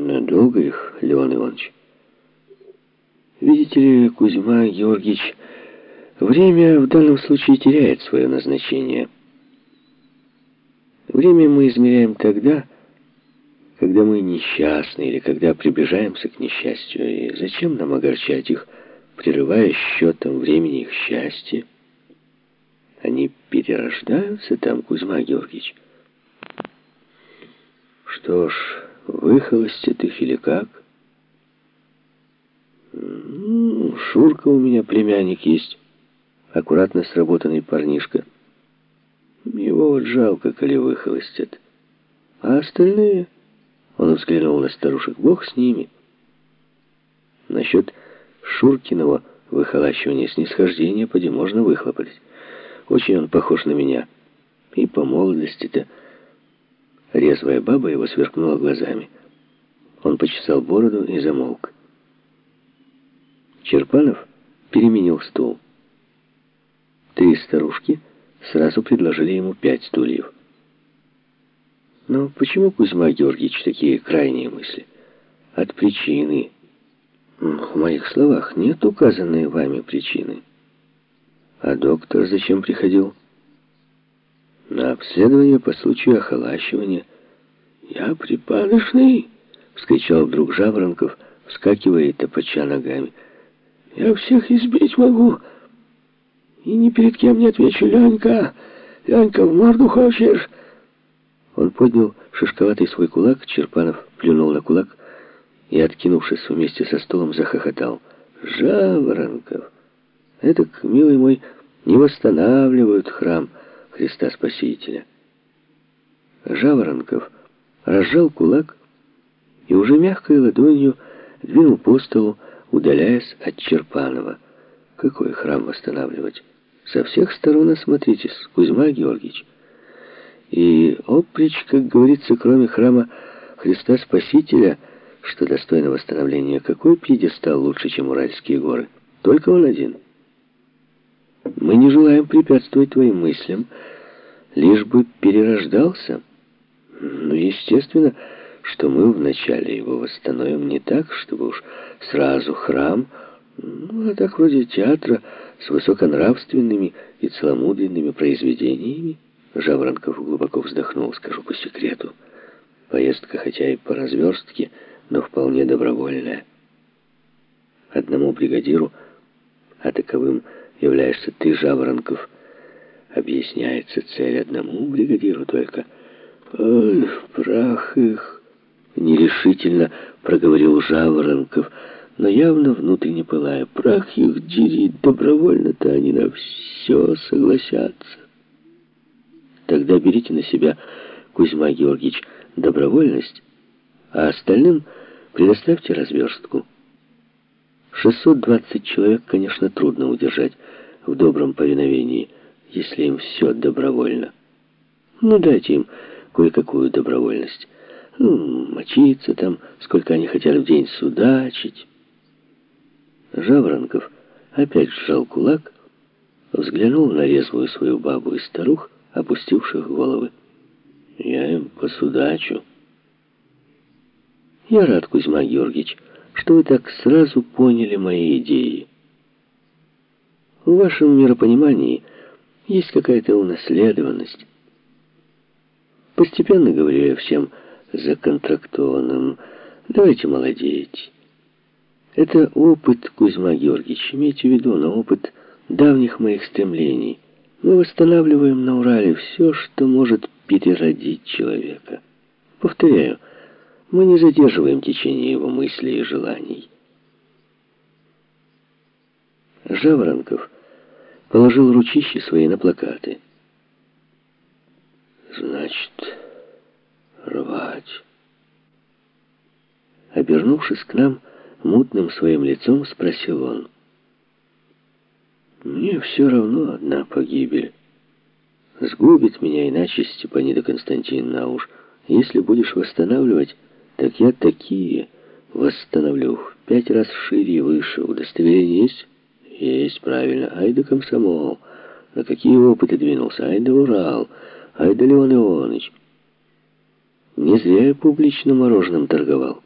Надолго их, Леон Иванович? Видите ли, Кузьма Георгиевич, время в данном случае теряет свое назначение. Время мы измеряем тогда, когда мы несчастны или когда приближаемся к несчастью. И зачем нам огорчать их, прерывая счетом времени их счастья? Они перерождаются там, Кузьма Георгиевич. Что ж, выхолостят их или как? Ну, Шурка у меня племянник есть, аккуратно сработанный парнишка. Его вот жалко, коли выхолостят. А остальные... Он взглянул на старушек. Бог с ними. Насчет Шуркиного выхолащивания снисхождения поди можно выхлопать. Очень он похож на меня. И по молодости-то... Резвая баба его сверкнула глазами. Он почесал бороду и замолк. Черпанов переменил стул. Три старушки сразу предложили ему пять стульев. Но почему, Кузьма Георгиевич, такие крайние мысли? От причины. В моих словах нет указанной вами причины. А доктор зачем приходил? На обследование по случаю охолащивания. «Я припадочный!» — вскричал вдруг Жаворонков, вскакивая и топоча ногами. «Я всех избить могу, и ни перед кем не отвечу. Ленька, Ленька, в морду хочешь?» Он поднял шишковатый свой кулак, Черпанов плюнул на кулак и, откинувшись вместе со столом, захохотал. «Жаворонков! Это, милый мой, не восстанавливают храм Христа Спасителя». Жаворонков разжал кулак и уже мягкой ладонью двинул по столу, удаляясь от Черпанова. «Какой храм восстанавливать? Со всех сторон осмотритесь, Кузьма Георгиевич». И оприч, как говорится, кроме храма Христа Спасителя, что достойно восстановления, какой пьедестал лучше, чем Уральские горы? Только он один. Мы не желаем препятствовать твоим мыслям, лишь бы перерождался. Ну, естественно, что мы вначале его восстановим не так, чтобы уж сразу храм, ну, а так вроде театра с высоконравственными и целомудренными произведениями. Жаворонков глубоко вздохнул, скажу по секрету. Поездка, хотя и по разверстке, но вполне добровольная. Одному бригадиру, а таковым являешься ты, Жаворонков, объясняется цель одному бригадиру только. «Ой, прах их!» — нерешительно проговорил Жаворонков, но явно внутренне пылая. «Прах их дери, добровольно-то они на все согласятся». Тогда берите на себя, Кузьма Георгиевич, добровольность, а остальным предоставьте разверстку. 620 человек, конечно, трудно удержать в добром повиновении, если им все добровольно. Ну, дайте им кое-какую добровольность. Ну, мочиться там, сколько они хотят в день судачить. Жаворонков опять сжал кулак, взглянул на резвую свою бабу и старух, опустивших головы. Я им посудачу. Я рад, Кузьма Георгиевич, что вы так сразу поняли мои идеи. В вашем миропонимании есть какая-то унаследованность. Постепенно, говорю я всем законтрактованным, давайте молодеть. Это опыт, Кузьма Георгиевич, имейте в виду, но опыт давних моих стремлений — мы восстанавливаем на Урале все, что может переродить человека. Повторяю, мы не задерживаем течение его мыслей и желаний. Жаворонков положил ручищи свои на плакаты. «Значит, рвать». Обернувшись к нам, мутным своим лицом спросил он. Мне все равно одна погибель. Сгубит меня иначе Степанида Константиновна, а уж если будешь восстанавливать, так я такие восстановлю в пять раз шире и выше. Удостоверение есть? Есть, правильно. Ай да комсомол. На какие опыты двинулся? Ай да Урал. Ай да Леон Ионыч. Не зря я публично мороженым торговал.